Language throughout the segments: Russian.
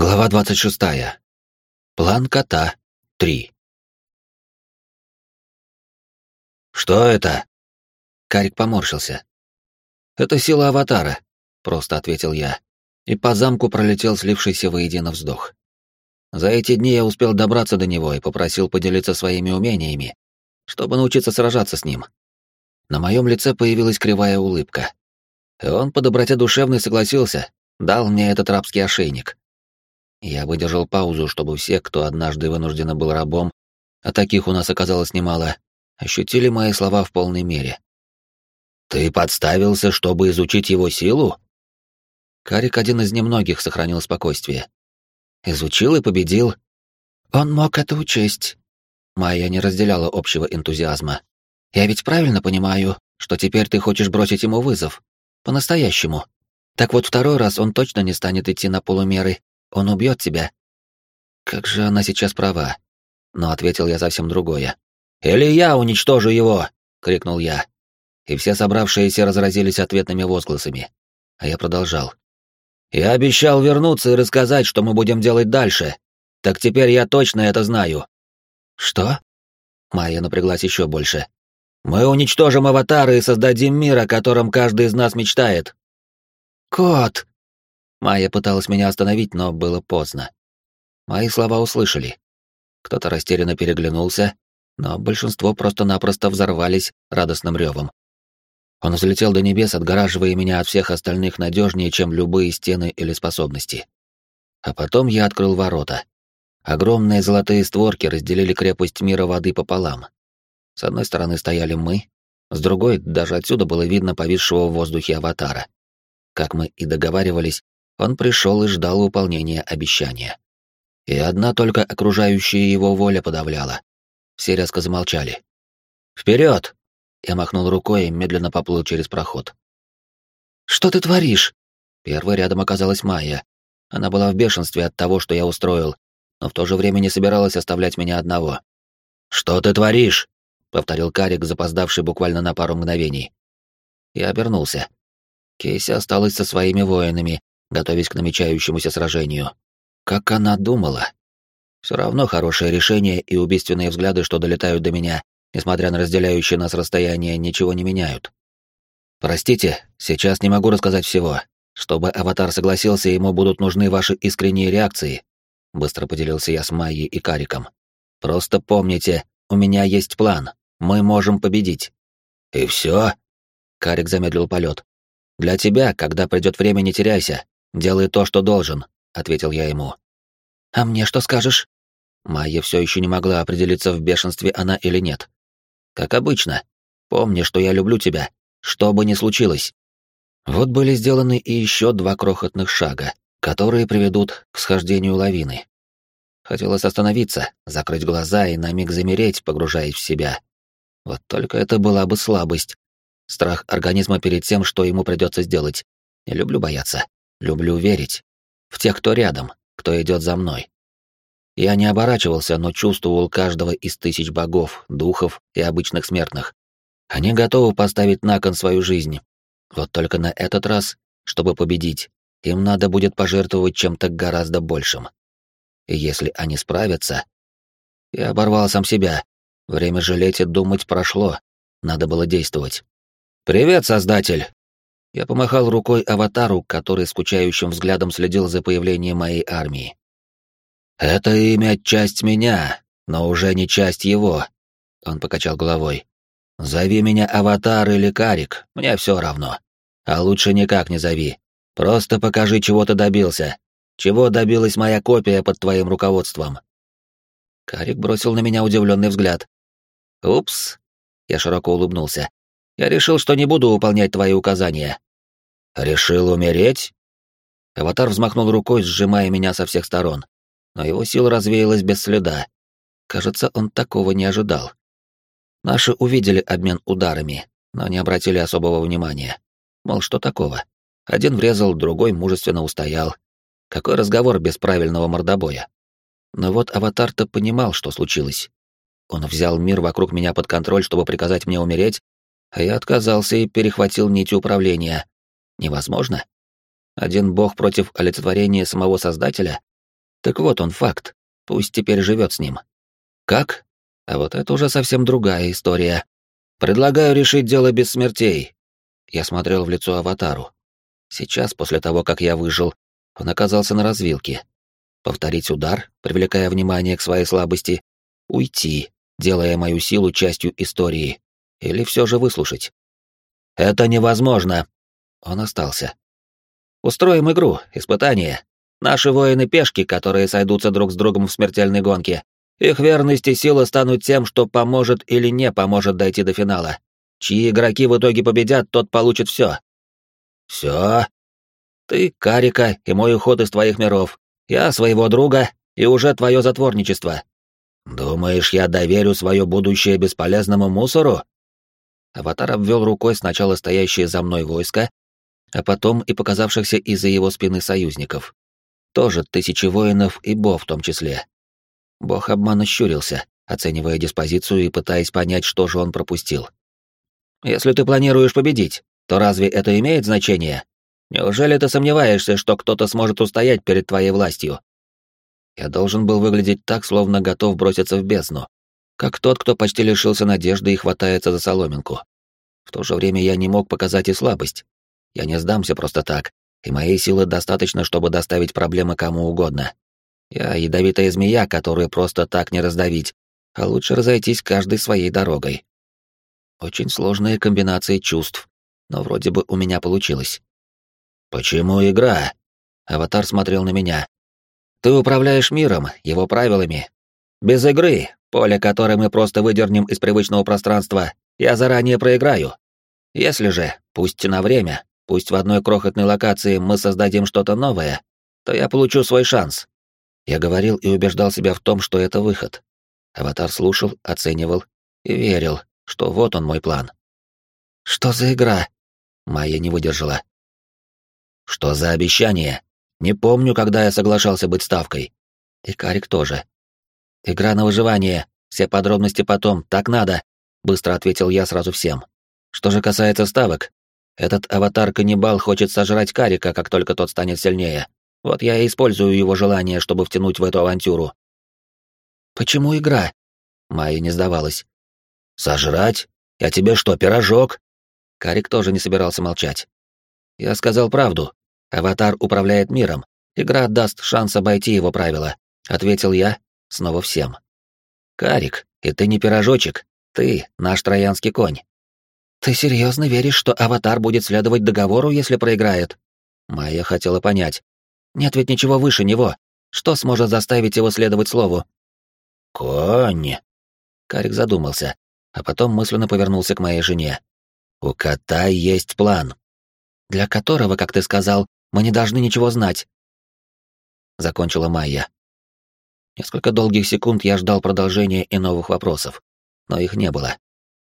Глава 26. План кота 3. Что это? Карик поморщился. Это сила аватара, просто ответил я, и по замку пролетел слившийся воедино вздох. За эти дни я успел добраться до него и попросил поделиться своими умениями, чтобы научиться сражаться с ним. На моем лице появилась кривая улыбка. И он по доброте душевной согласился, дал мне этот рабский ошейник. Я выдержал паузу, чтобы все, кто однажды вынужденно был рабом, а таких у нас оказалось немало, ощутили мои слова в полной мере. «Ты подставился, чтобы изучить его силу?» Карик один из немногих сохранил спокойствие. Изучил и победил. Он мог это учесть. Майя не разделяла общего энтузиазма. «Я ведь правильно понимаю, что теперь ты хочешь бросить ему вызов? По-настоящему. Так вот второй раз он точно не станет идти на полумеры он убьет тебя. Как же она сейчас права. Но ответил я совсем другое. Или я уничтожу его, крикнул я. И все собравшиеся разразились ответными возгласами. А я продолжал. Я обещал вернуться и рассказать, что мы будем делать дальше. Так теперь я точно это знаю. Что? Майя напряглась еще больше. Мы уничтожим аватары и создадим мир, о котором каждый из нас мечтает. Кот, Майя пыталась меня остановить, но было поздно. Мои слова услышали. Кто-то растерянно переглянулся, но большинство просто-напросто взорвались радостным ревом. Он взлетел до небес, отгораживая меня от всех остальных надежнее, чем любые стены или способности. А потом я открыл ворота. Огромные золотые створки разделили крепость мира воды пополам. С одной стороны стояли мы, с другой даже отсюда было видно повисшего в воздухе аватара. Как мы и договаривались, он пришел и ждал выполнения обещания. И одна только окружающая его воля подавляла. Все резко замолчали. «Вперед!» Я махнул рукой и медленно поплыл через проход. «Что ты творишь?» Первой рядом оказалась Майя. Она была в бешенстве от того, что я устроил, но в то же время не собиралась оставлять меня одного. «Что ты творишь?» — повторил Карик, запоздавший буквально на пару мгновений. Я обернулся. Кейси осталась со своими воинами, готовясь к намечающемуся сражению. Как она думала? Все равно хорошее решение и убийственные взгляды, что долетают до меня, несмотря на разделяющее нас расстояние, ничего не меняют. Простите, сейчас не могу рассказать всего. Чтобы аватар согласился, ему будут нужны ваши искренние реакции. Быстро поделился я с Майей и Кариком. Просто помните, у меня есть план. Мы можем победить. И все? Карик замедлил полет. Для тебя, когда придет время, не теряйся. «Делай то, что должен», — ответил я ему. «А мне что скажешь?» Майя все еще не могла определиться, в бешенстве она или нет. «Как обычно. Помни, что я люблю тебя, что бы ни случилось». Вот были сделаны и еще два крохотных шага, которые приведут к схождению лавины. Хотелось остановиться, закрыть глаза и на миг замереть, погружаясь в себя. Вот только это была бы слабость. Страх организма перед тем, что ему придется сделать. Не люблю бояться. Люблю верить. В тех, кто рядом, кто идет за мной. Я не оборачивался, но чувствовал каждого из тысяч богов, духов и обычных смертных. Они готовы поставить на кон свою жизнь. Вот только на этот раз, чтобы победить, им надо будет пожертвовать чем-то гораздо большим. И если они справятся... Я оборвал сам себя. Время жалеть и думать прошло. Надо было действовать. «Привет, Создатель!» Я помахал рукой аватару, который скучающим взглядом следил за появлением моей армии. «Это имя — часть меня, но уже не часть его», — он покачал головой. «Зови меня Аватар или Карик, мне все равно. А лучше никак не зови. Просто покажи, чего ты добился. Чего добилась моя копия под твоим руководством?» Карик бросил на меня удивленный взгляд. «Упс», — я широко улыбнулся. Я решил, что не буду выполнять твои указания. Решил умереть? Аватар взмахнул рукой, сжимая меня со всех сторон, но его сила развеялась без следа. Кажется, он такого не ожидал. Наши увидели обмен ударами, но не обратили особого внимания. Мол, что такого? Один врезал, другой мужественно устоял. Какой разговор без правильного мордобоя? Но вот аватар-то понимал, что случилось. Он взял мир вокруг меня под контроль, чтобы приказать мне умереть, а я отказался и перехватил нить управления. Невозможно? Один бог против олицетворения самого Создателя? Так вот он факт. Пусть теперь живет с ним. Как? А вот это уже совсем другая история. Предлагаю решить дело без смертей. Я смотрел в лицо аватару. Сейчас, после того, как я выжил, он оказался на развилке. Повторить удар, привлекая внимание к своей слабости, уйти, делая мою силу частью истории, или все же выслушать. «Это невозможно!» Он остался. «Устроим игру, испытание. Наши воины-пешки, которые сойдутся друг с другом в смертельной гонке. Их верность и сила станут тем, что поможет или не поможет дойти до финала. Чьи игроки в итоге победят, тот получит все. Все? Ты, Карика, и мой уход из твоих миров. Я своего друга, и уже твое затворничество. Думаешь, я доверю свое будущее бесполезному мусору? Аватар обвел рукой сначала стоящие за мной войска, а потом и показавшихся из-за его спины союзников. Тоже тысячи воинов и Бо в том числе. Бог обмана щурился, оценивая диспозицию и пытаясь понять, что же он пропустил. «Если ты планируешь победить, то разве это имеет значение? Неужели ты сомневаешься, что кто-то сможет устоять перед твоей властью?» Я должен был выглядеть так, словно готов броситься в бездну, как тот, кто почти лишился надежды и хватается за соломинку. В то же время я не мог показать и слабость. Я не сдамся просто так, и моей силы достаточно, чтобы доставить проблемы кому угодно. Я ядовитая змея, которую просто так не раздавить, а лучше разойтись каждой своей дорогой. Очень сложные комбинации чувств, но вроде бы у меня получилось. «Почему игра?» Аватар смотрел на меня. «Ты управляешь миром, его правилами. Без игры, поле которое мы просто выдернем из привычного пространства, я заранее проиграю. Если же, пусть на время, пусть в одной крохотной локации мы создадим что-то новое, то я получу свой шанс. Я говорил и убеждал себя в том, что это выход. Аватар слушал, оценивал и верил, что вот он мой план. «Что за игра?» Майя не выдержала. «Что за обещание? Не помню, когда я соглашался быть ставкой». И Карик тоже. «Игра на выживание. Все подробности потом. Так надо», — быстро ответил я сразу всем. «Что же касается ставок, этот аватар-каннибал хочет сожрать Карика, как только тот станет сильнее. Вот я и использую его желание, чтобы втянуть в эту авантюру. Почему игра? Майя не сдавалась. Сожрать? Я тебе что, пирожок? Карик тоже не собирался молчать. Я сказал правду. Аватар управляет миром. Игра даст шанс обойти его правила, ответил я, снова всем. Карик, и ты не пирожочек, ты наш троянский конь. Ты серьезно веришь, что аватар будет следовать договору, если проиграет? Майя хотела понять, нет ведь ничего выше него. Что сможет заставить его следовать слову? Конь. Карик задумался, а потом мысленно повернулся к моей жене. У кота есть план. Для которого, как ты сказал, мы не должны ничего знать. Закончила Майя. Несколько долгих секунд я ждал продолжения и новых вопросов, но их не было.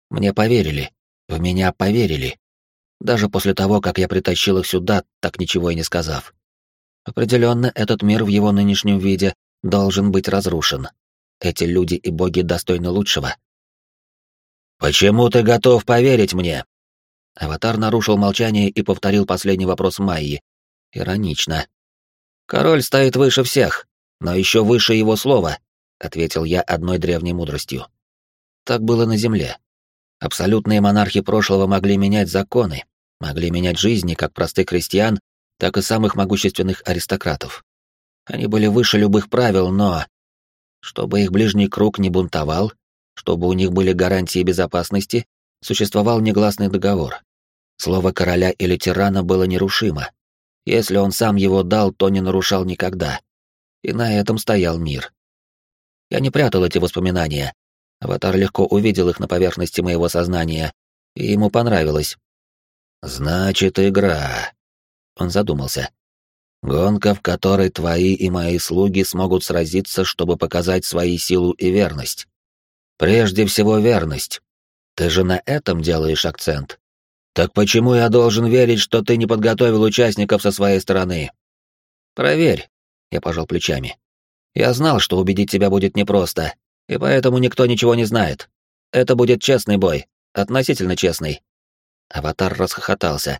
Мне поверили, в меня поверили. Даже после того, как я притащил их сюда, так ничего и не сказав. Определенно, этот мир в его нынешнем виде должен быть разрушен. Эти люди и боги достойны лучшего. «Почему ты готов поверить мне?» Аватар нарушил молчание и повторил последний вопрос Майи. Иронично. «Король стоит выше всех, но еще выше его слова», — ответил я одной древней мудростью. Так было на Земле. Абсолютные монархи прошлого могли менять законы, могли менять жизни как простых крестьян, так и самых могущественных аристократов. Они были выше любых правил, но... Чтобы их ближний круг не бунтовал, чтобы у них были гарантии безопасности, существовал негласный договор. Слово короля или тирана было нерушимо. Если он сам его дал, то не нарушал никогда. И на этом стоял мир. Я не прятал эти воспоминания. Аватар легко увидел их на поверхности моего сознания, и ему понравилось. «Значит, игра», он задумался. Гонка, в которой твои и мои слуги смогут сразиться, чтобы показать свои силу и верность. Прежде всего верность. Ты же на этом делаешь акцент. Так почему я должен верить, что ты не подготовил участников со своей стороны? Проверь, я пожал плечами. Я знал, что убедить тебя будет непросто, и поэтому никто ничего не знает. Это будет честный бой, относительно честный. Аватар расхохотался,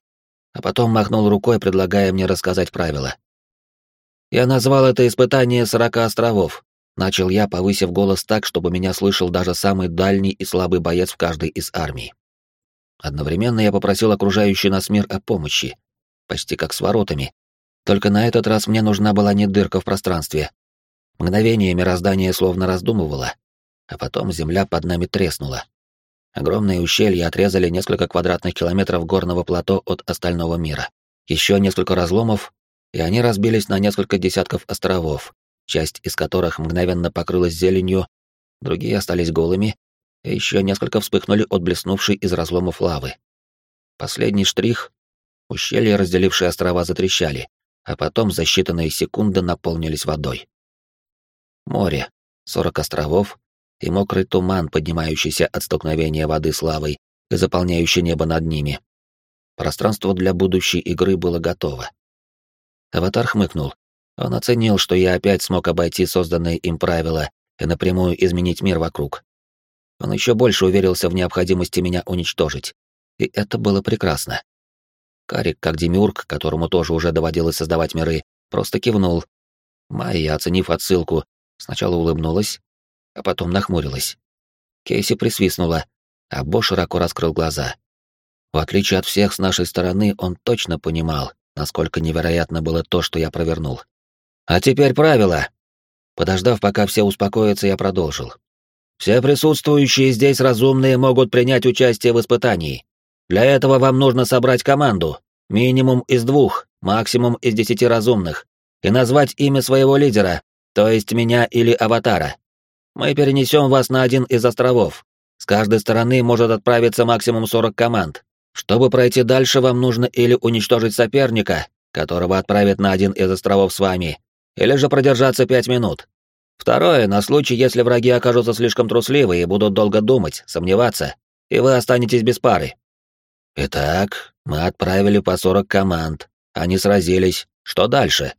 а потом махнул рукой, предлагая мне рассказать правила. Я назвал это испытание сорока островов. Начал я, повысив голос так, чтобы меня слышал даже самый дальний и слабый боец в каждой из армий. Одновременно я попросил окружающий нас мир о помощи, почти как с воротами. Только на этот раз мне нужна была не дырка в пространстве. Мгновение мироздание словно раздумывало, а потом земля под нами треснула. Огромные ущелья отрезали несколько квадратных километров горного плато от остального мира. Еще несколько разломов, и они разбились на несколько десятков островов, часть из которых мгновенно покрылась зеленью, другие остались голыми, и еще несколько вспыхнули от блеснувшей из разломов лавы. Последний штрих — ущелья, разделившие острова, затрещали, а потом за считанные секунды наполнились водой. Море, сорок островов и мокрый туман, поднимающийся от столкновения воды с лавой и заполняющий небо над ними. Пространство для будущей игры было готово. Аватар хмыкнул. Он оценил, что я опять смог обойти созданные им правила и напрямую изменить мир вокруг. Он еще больше уверился в необходимости меня уничтожить. И это было прекрасно. Карик, как демиург, которому тоже уже доводилось создавать миры, просто кивнул. Майя, оценив отсылку, сначала улыбнулась, а потом нахмурилась. Кейси присвистнула, а Бо широко раскрыл глаза. В отличие от всех с нашей стороны, он точно понимал, насколько невероятно было то, что я провернул. А теперь правила. Подождав, пока все успокоятся, я продолжил. Все присутствующие здесь разумные могут принять участие в испытании. Для этого вам нужно собрать команду, минимум из двух, максимум из десяти разумных, и назвать имя своего лидера, то есть меня или аватара. Мы перенесем вас на один из островов. С каждой стороны может отправиться максимум 40 команд. Чтобы пройти дальше, вам нужно или уничтожить соперника, которого отправят на один из островов с вами, или же продержаться пять минут. Второе, на случай, если враги окажутся слишком трусливы и будут долго думать, сомневаться, и вы останетесь без пары. Итак, мы отправили по 40 команд. Они сразились. Что дальше?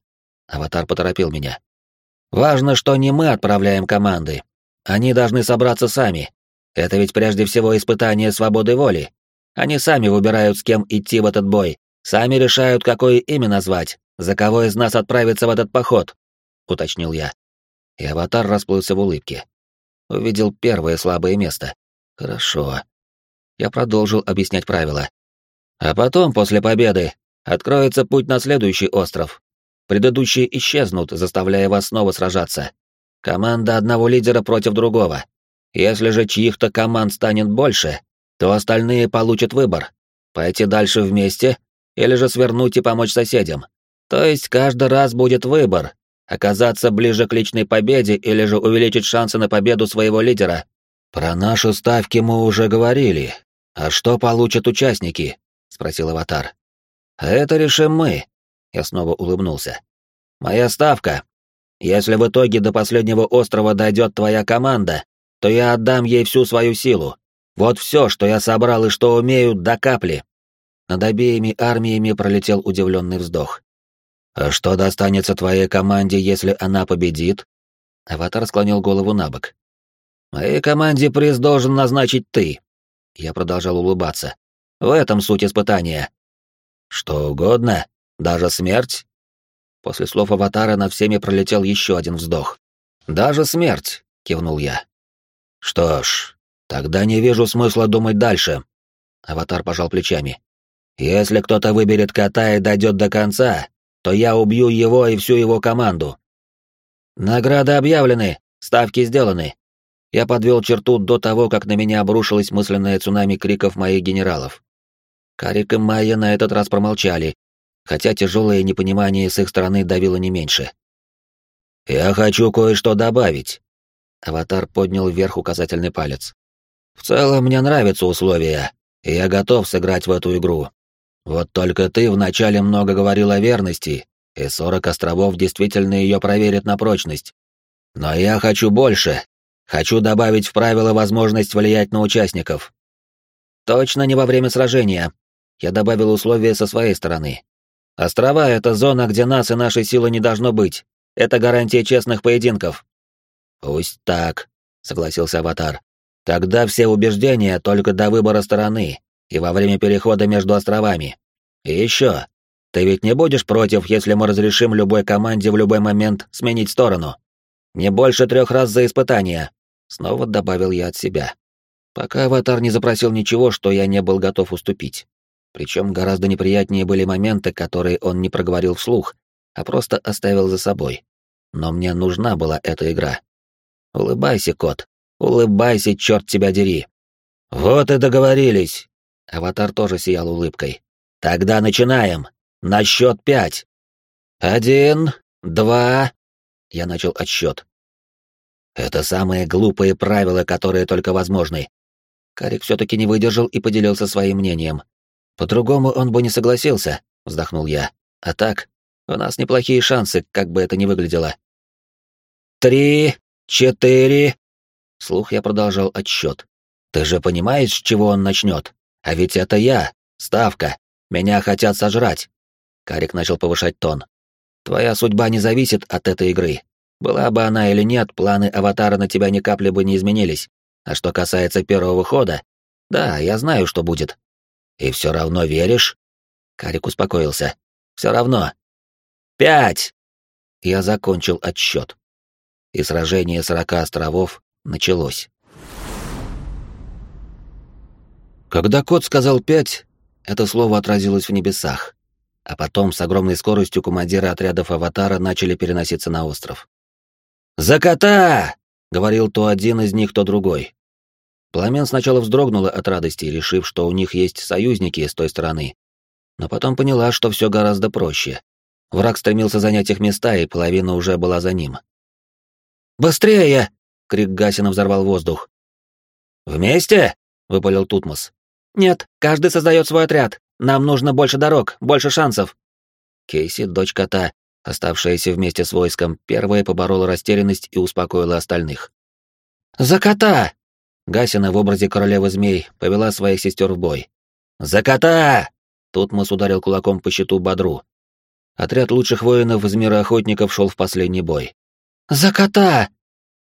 Аватар поторопил меня. Важно, что не мы отправляем команды. Они должны собраться сами. Это ведь прежде всего испытание свободы воли. Они сами выбирают, с кем идти в этот бой, сами решают, какое имя назвать, за кого из нас отправиться в этот поход, уточнил я. И аватар расплылся в улыбке. Увидел первое слабое место. Хорошо. Я продолжил объяснять правила. А потом, после победы, откроется путь на следующий остров. Предыдущие исчезнут, заставляя вас снова сражаться. Команда одного лидера против другого. Если же чьих-то команд станет больше, то остальные получат выбор — пойти дальше вместе или же свернуть и помочь соседям. То есть каждый раз будет выбор — оказаться ближе к личной победе или же увеличить шансы на победу своего лидера. «Про наши ставки мы уже говорили. А что получат участники?» — спросил Аватар. «Это решим мы», — я снова улыбнулся. «Моя ставка. Если в итоге до последнего острова дойдет твоя команда, то я отдам ей всю свою силу. Вот все, что я собрал и что умею, до капли. Над обеими армиями пролетел удивленный вздох. А что достанется твоей команде, если она победит? Аватар склонил голову на бок. Моей команде приз должен назначить ты. Я продолжал улыбаться. В этом суть испытания. Что угодно, даже смерть? После слов Аватара над всеми пролетел еще один вздох. «Даже смерть!» — кивнул я. «Что ж, Тогда не вижу смысла думать дальше. Аватар пожал плечами. Если кто-то выберет кота и дойдет до конца, то я убью его и всю его команду. Награды объявлены, ставки сделаны. Я подвел черту до того, как на меня обрушилось мысленное цунами криков моих генералов. Карик и Майя на этот раз промолчали, хотя тяжелое непонимание с их стороны давило не меньше. «Я хочу кое-что добавить». Аватар поднял вверх указательный палец. В целом мне нравятся условия, и я готов сыграть в эту игру. Вот только ты вначале много говорил о верности, и сорок островов действительно ее проверят на прочность. Но я хочу больше. Хочу добавить в правила возможность влиять на участников. Точно не во время сражения. Я добавил условия со своей стороны. Острова — это зона, где нас и нашей силы не должно быть. Это гарантия честных поединков. Пусть так, согласился Аватар. Тогда все убеждения только до выбора стороны и во время перехода между островами. И еще. Ты ведь не будешь против, если мы разрешим любой команде в любой момент сменить сторону? Не больше трех раз за испытание. Снова добавил я от себя. Пока аватар не запросил ничего, что я не был готов уступить. Причем гораздо неприятнее были моменты, которые он не проговорил вслух, а просто оставил за собой. Но мне нужна была эта игра. Улыбайся, кот. Улыбайся, черт тебя дери. Вот и договорились. Аватар тоже сиял улыбкой. Тогда начинаем. На счет пять. Один, два. Я начал отсчет. Это самые глупые правила, которые только возможны. Карик все-таки не выдержал и поделился своим мнением. По-другому он бы не согласился, вздохнул я. А так, у нас неплохие шансы, как бы это ни выглядело. Три, четыре. Слух я продолжал отсчет. Ты же понимаешь, с чего он начнет? А ведь это я, ставка. Меня хотят сожрать. Карик начал повышать тон. Твоя судьба не зависит от этой игры. Была бы она или нет, планы аватара на тебя ни капли бы не изменились. А что касается первого хода, да, я знаю, что будет. И все равно веришь? Карик успокоился. Все равно. Пять! Я закончил отсчет. И сражение сорока островов началось. Когда кот сказал пять, это слово отразилось в небесах, а потом с огромной скоростью командиры отрядов «Аватара» начали переноситься на остров. «За кота!» — говорил то один из них, то другой. Пламен сначала вздрогнула от радости, решив, что у них есть союзники с той стороны, но потом поняла, что все гораздо проще. Враг стремился занять их места, и половина уже была за ним. «Быстрее!» — крик Гасина взорвал воздух. «Вместе?» — выпалил Тутмос. «Нет, каждый создает свой отряд. Нам нужно больше дорог, больше шансов». Кейси, дочь кота, Оставшаяся вместе с войском, первая поборола растерянность и успокоила остальных. «За кота!» Гасина в образе королевы змей повела своих сестер в бой. «За кота!» Тутмос ударил кулаком по щиту Бодру. Отряд лучших воинов из мира охотников шел в последний бой. «За кота!»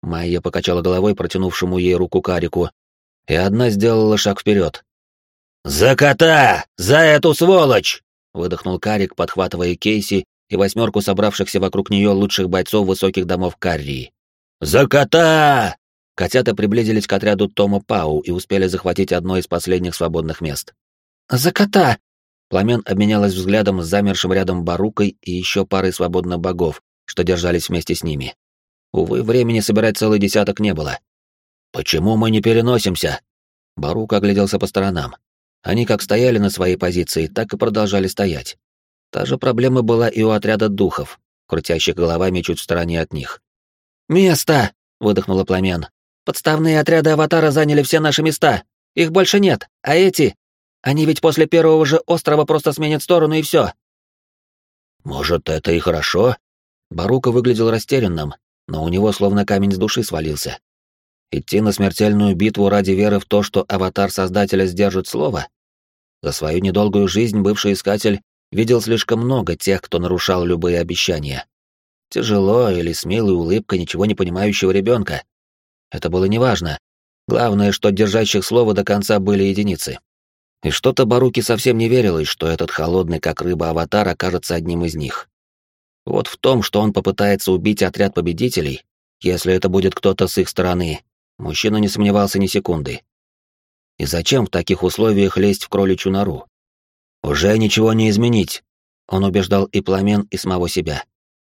Майя покачала головой протянувшему ей руку Карику, и одна сделала шаг вперед. «За кота! За эту сволочь!» — выдохнул Карик, подхватывая Кейси и восьмерку собравшихся вокруг нее лучших бойцов высоких домов Каррии. «За кота!» Котята приблизились к отряду Тома Пау и успели захватить одно из последних свободных мест. «За кота!» Пламен обменялась взглядом с замершим рядом Барукой и еще парой свободных богов, что держались вместе с ними. Увы, времени собирать целый десяток не было. «Почему мы не переносимся?» Барука огляделся по сторонам. Они как стояли на своей позиции, так и продолжали стоять. Та же проблема была и у отряда духов, крутящих головами чуть в стороне от них. «Место!» — выдохнула пламен. «Подставные отряды Аватара заняли все наши места. Их больше нет. А эти? Они ведь после первого же острова просто сменят сторону и все. «Может, это и хорошо?» Барука выглядел растерянным, но у него словно камень с души свалился. Идти на смертельную битву ради веры в то, что аватар Создателя сдержит слово? За свою недолгую жизнь бывший искатель видел слишком много тех, кто нарушал любые обещания. Тяжело или с милой улыбкой ничего не понимающего ребенка. Это было неважно. Главное, что держащих слова до конца были единицы. И что-то Баруки совсем не верилось, что этот холодный, как рыба аватар, окажется одним из них. Вот в том, что он попытается убить отряд победителей, если это будет кто-то с их стороны, мужчина не сомневался ни секунды. И зачем в таких условиях лезть в кроличью нору? «Уже ничего не изменить», — он убеждал и пламен, и самого себя.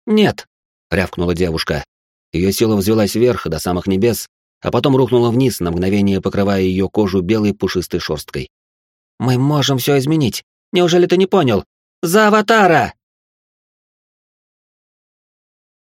«Нет», — рявкнула девушка. Ее сила взвелась вверх до самых небес, а потом рухнула вниз, на мгновение покрывая ее кожу белой пушистой шерсткой. «Мы можем все изменить. Неужели ты не понял? За аватара!»